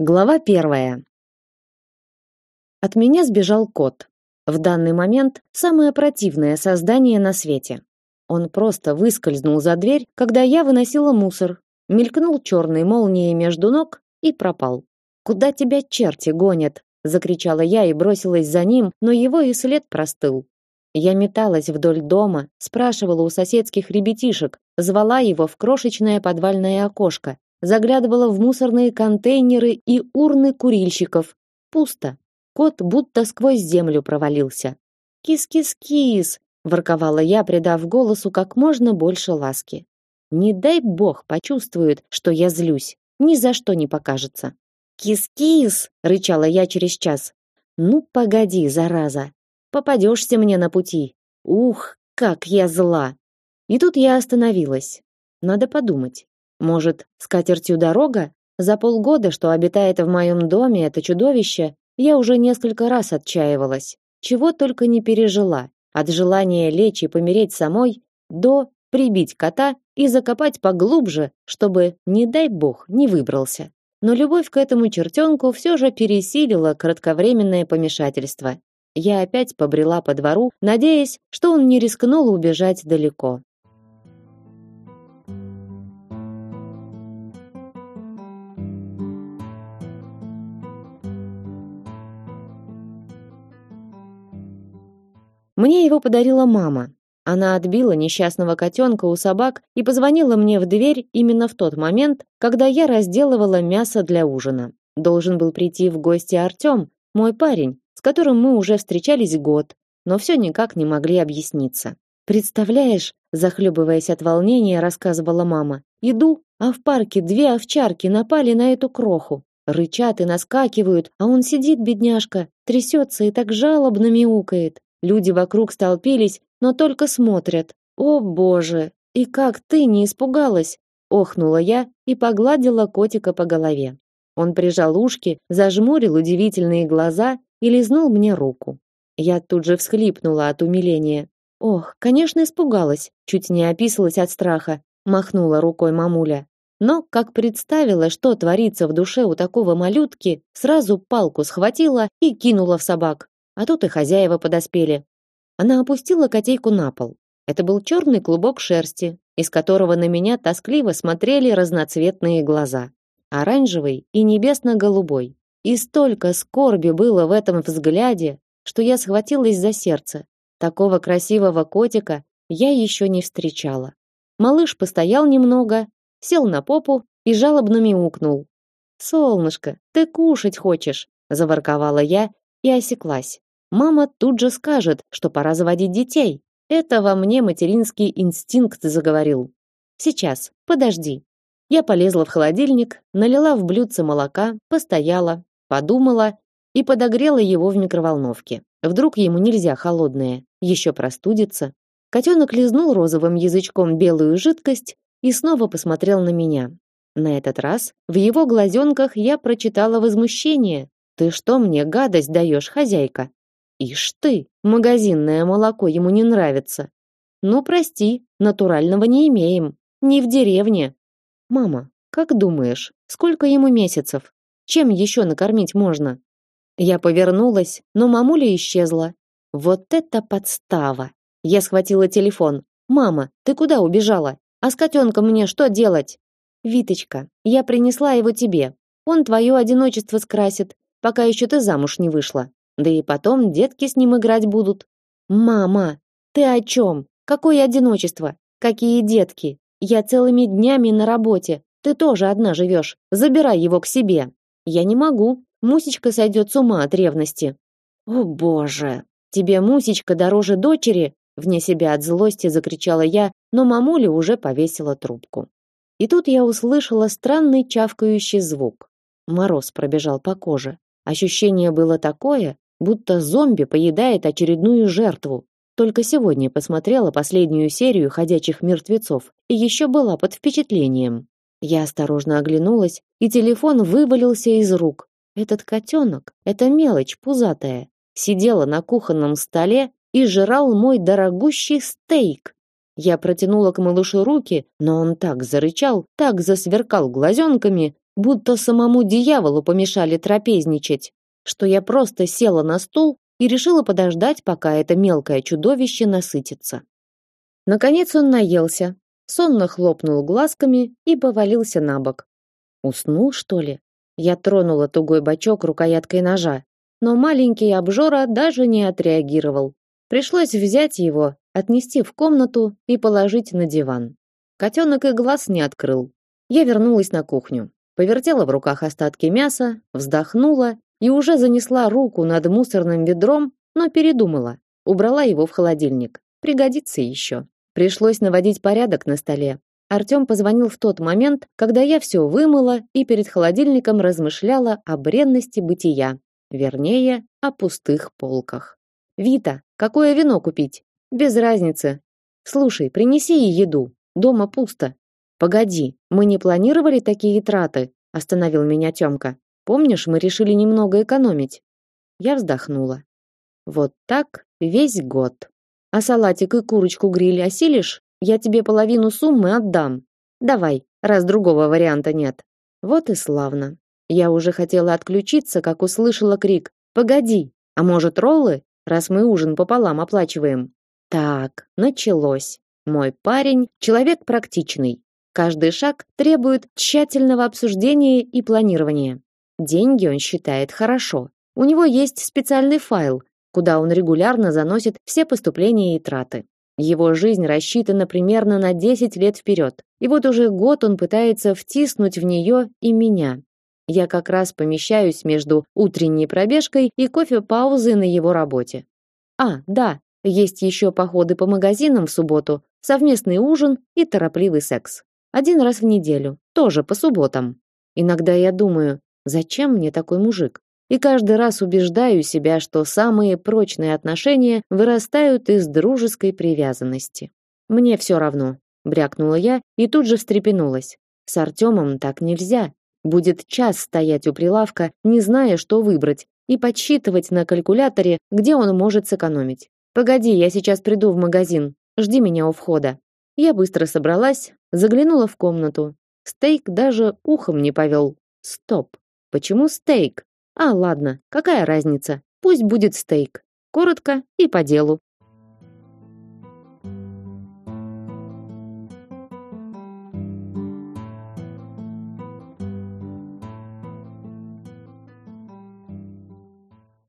Глава первая. От меня сбежал кот. В данный момент самое противное создание на свете. Он просто выскользнул за дверь, когда я выносила мусор, мелькнул черной молнией между ног и пропал. Куда тебя черти гонят? закричала я и бросилась за ним, но его и след простыл. Я металась вдоль дома, спрашивала у соседских ребятишек, звала его в крошечное подвальное окошко, заглядывала в мусорные контейнеры и урны курильщиков. Пусто. Кот будто сквозь землю провалился. Кис-кис-кис, ворковала я, придав голосу как можно больше ласки. Не дай бог почувствует, что я злюсь. Ни за что не покажется. Кис-кис, рычала я через час. Ну погоди, зараза. Попадешься мне на пути. Ух, как я зла. И тут я остановилась. Надо подумать. Может, с катертью дорога? За полгода, что обитает в моем доме это чудовище, я уже несколько раз отчаивалась. Чего только не пережила. От желания лечь и помереть самой до прибить кота и закопать поглубже, чтобы, не дай бог, не выбрался. Но любовь к этому чертенку все же пересилила кратковременное помешательство. Я опять побрела по двору, надеясь, что он не рискнул убежать далеко. Мне его подарила мама. Она отбила несчастного котенка у собак и позвонила мне в дверь именно в тот момент, когда я разделывала мясо для ужина. Должен был прийти в гости Артём, мой парень, с которым мы уже встречались год, но все никак не могли объясниться. Представляешь, захлебываясь от волнения, рассказывала мама. Иду, а в парке две овчарки напали на эту кроху. Рычат и наскакивают, а он сидит, бедняжка, трясется и так жалобно мяукает. Люди вокруг столпились, но только смотрят. О, боже! И как ты не испугалась? охнула я и погладила котика по голове. Он прижал ушки, зажмурил удивительные глаза и лизнул мне руку. Я тут же всхлипнула от умиления. Ох, конечно, испугалась, чуть не описалась от страха, махнула рукой мамуля. Но, как представила, что творится в душе у такого малютки, сразу палку схватила и кинула в собак а тут и хозяева подоспели. Она опустила котейку на пол. Это был черный клубок шерсти, из которого на меня тоскливо смотрели разноцветные глаза. Оранжевый и небесно-голубой. И столько скорби было в этом взгляде, что я схватилась за сердце. Такого красивого котика я еще не встречала. Малыш постоял немного, сел на попу и жалобно мяукнул. «Солнышко, ты кушать хочешь?» – заворковала я и осеклась. Мама тут же скажет, что пора заводить детей. Это во мне материнский инстинкт заговорил. Сейчас, подожди. Я полезла в холодильник, налила в блюдце молока, постояла, подумала и подогрела его в микроволновке. Вдруг ему нельзя холодное, еще простудится. Котенок лизнул розовым язычком белую жидкость и снова посмотрел на меня. На этот раз в его глазенках я прочитала возмущение. «Ты что мне гадость даешь, хозяйка?» Ишь ты, магазинное молоко ему не нравится. Ну, прости, натурального не имеем. Не в деревне. Мама, как думаешь, сколько ему месяцев? Чем еще накормить можно? Я повернулась, но мамуля исчезла. Вот это подстава. Я схватила телефон. Мама, ты куда убежала? А с котенком мне что делать? Виточка, я принесла его тебе. Он твое одиночество скрасит, пока еще ты замуж не вышла. Да и потом детки с ним играть будут. Мама, ты о чем? Какое одиночество? Какие детки? Я целыми днями на работе. Ты тоже одна живешь. Забирай его к себе. Я не могу. Мусечка сойдет с ума от ревности. О, боже. Тебе Мусечка дороже дочери? Вне себя от злости закричала я, но мамуля уже повесила трубку. И тут я услышала странный чавкающий звук. Мороз пробежал по коже. Ощущение было такое, будто зомби поедает очередную жертву. Только сегодня посмотрела последнюю серию ходячих мертвецов и еще была под впечатлением. Я осторожно оглянулась, и телефон вывалился из рук. Этот котенок, эта мелочь пузатая, сидела на кухонном столе и жрал мой дорогущий стейк. Я протянула к малышу руки, но он так зарычал, так засверкал глазенками, будто самому дьяволу помешали трапезничать, что я просто села на стул и решила подождать, пока это мелкое чудовище насытится. Наконец он наелся, сонно хлопнул глазками и повалился на бок. Уснул, что ли? Я тронула тугой бочок рукояткой ножа, но маленький обжора даже не отреагировал. Пришлось взять его, отнести в комнату и положить на диван. Котенок и глаз не открыл. Я вернулась на кухню, повертела в руках остатки мяса, вздохнула и уже занесла руку над мусорным ведром, но передумала. Убрала его в холодильник. Пригодится еще. Пришлось наводить порядок на столе. Артём позвонил в тот момент, когда я все вымыла и перед холодильником размышляла о бренности бытия. Вернее, о пустых полках. «Вита, какое вино купить?» «Без разницы. Слушай, принеси ей еду. Дома пусто. Погоди, мы не планировали такие траты, остановил меня Тёмка. Помнишь, мы решили немного экономить. Я вздохнула. Вот так весь год. А салатик и курочку гриль осилишь? Я тебе половину суммы отдам. Давай, раз другого варианта нет. Вот и славно. Я уже хотела отключиться, как услышала крик: "Погоди, а может, роллы, раз мы ужин пополам оплачиваем?" Так, началось. Мой парень человек практичный. Каждый шаг требует тщательного обсуждения и планирования. Деньги он считает хорошо. У него есть специальный файл, куда он регулярно заносит все поступления и траты. Его жизнь рассчитана примерно на 10 лет вперед. И вот уже год он пытается втиснуть в нее и меня. Я как раз помещаюсь между утренней пробежкой и кофе-паузой на его работе. А, да, есть еще походы по магазинам в субботу, совместный ужин и торопливый секс. Один раз в неделю, тоже по субботам. Иногда я думаю, зачем мне такой мужик? И каждый раз убеждаю себя, что самые прочные отношения вырастают из дружеской привязанности. Мне все равно, брякнула я и тут же встрепенулась. С Артемом так нельзя. Будет час стоять у прилавка, не зная, что выбрать, и подсчитывать на калькуляторе, где он может сэкономить. Погоди, я сейчас приду в магазин. Жди меня у входа. Я быстро собралась, заглянула в комнату. Стейк даже ухом не повел. Стоп. Почему стейк? А, ладно, какая разница? Пусть будет стейк. Коротко и по делу.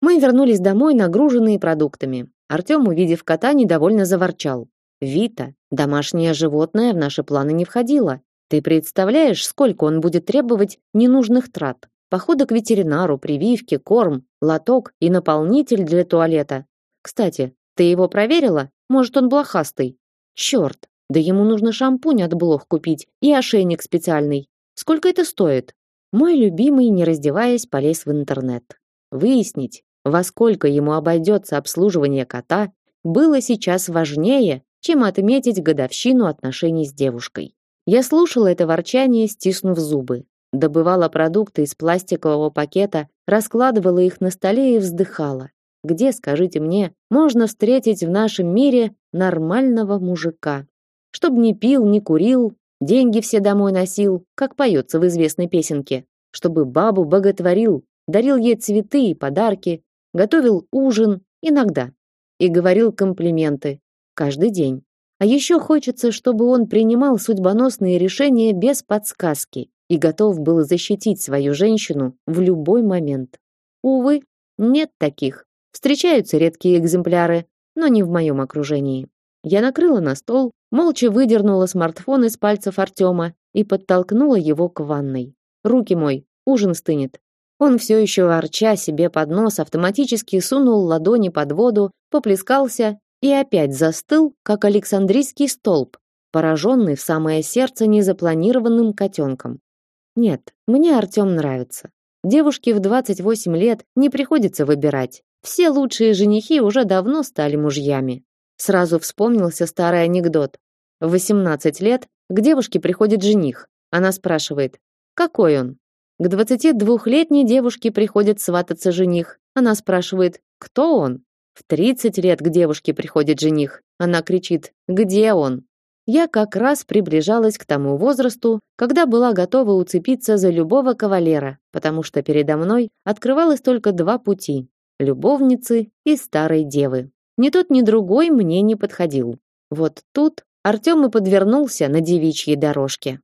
Мы вернулись домой, нагруженные продуктами. Артём, увидев кота, недовольно заворчал. «Вита, домашнее животное в наши планы не входило. Ты представляешь, сколько он будет требовать ненужных трат? Походы к ветеринару, прививки, корм, лоток и наполнитель для туалета. Кстати, ты его проверила? Может, он блохастый? Чёрт, да ему нужно шампунь от блох купить и ошейник специальный. Сколько это стоит? Мой любимый, не раздеваясь, полез в интернет. Выяснить, во сколько ему обойдется обслуживание кота, было сейчас важнее, чем отметить годовщину отношений с девушкой. Я слушала это ворчание, стиснув зубы. Добывала продукты из пластикового пакета, раскладывала их на столе и вздыхала. Где, скажите мне, можно встретить в нашем мире нормального мужика? Чтоб не пил, не курил, деньги все домой носил, как поется в известной песенке. Чтобы бабу боготворил, дарил ей цветы и подарки, готовил ужин иногда и говорил комплименты каждый день. А еще хочется, чтобы он принимал судьбоносные решения без подсказки и готов был защитить свою женщину в любой момент. Увы, нет таких. Встречаются редкие экземпляры, но не в моем окружении. Я накрыла на стол, молча выдернула смартфон из пальцев Артема и подтолкнула его к ванной. Руки мой, ужин стынет. Он все еще ворча себе под нос автоматически сунул ладони под воду, поплескался и опять застыл, как Александрийский столб, пораженный в самое сердце незапланированным котенком. Нет, мне Артем нравится. Девушке в 28 лет не приходится выбирать. Все лучшие женихи уже давно стали мужьями. Сразу вспомнился старый анекдот. В 18 лет к девушке приходит жених. Она спрашивает: "Какой он?" К 22-летней девушке приходит свататься жених. Она спрашивает, кто он? В 30 лет к девушке приходит жених. Она кричит, где он? Я как раз приближалась к тому возрасту, когда была готова уцепиться за любого кавалера, потому что передо мной открывалось только два пути: любовницы и старой девы. Ни тот, ни другой мне не подходил. Вот тут Артём и подвернулся на девичьей дорожке.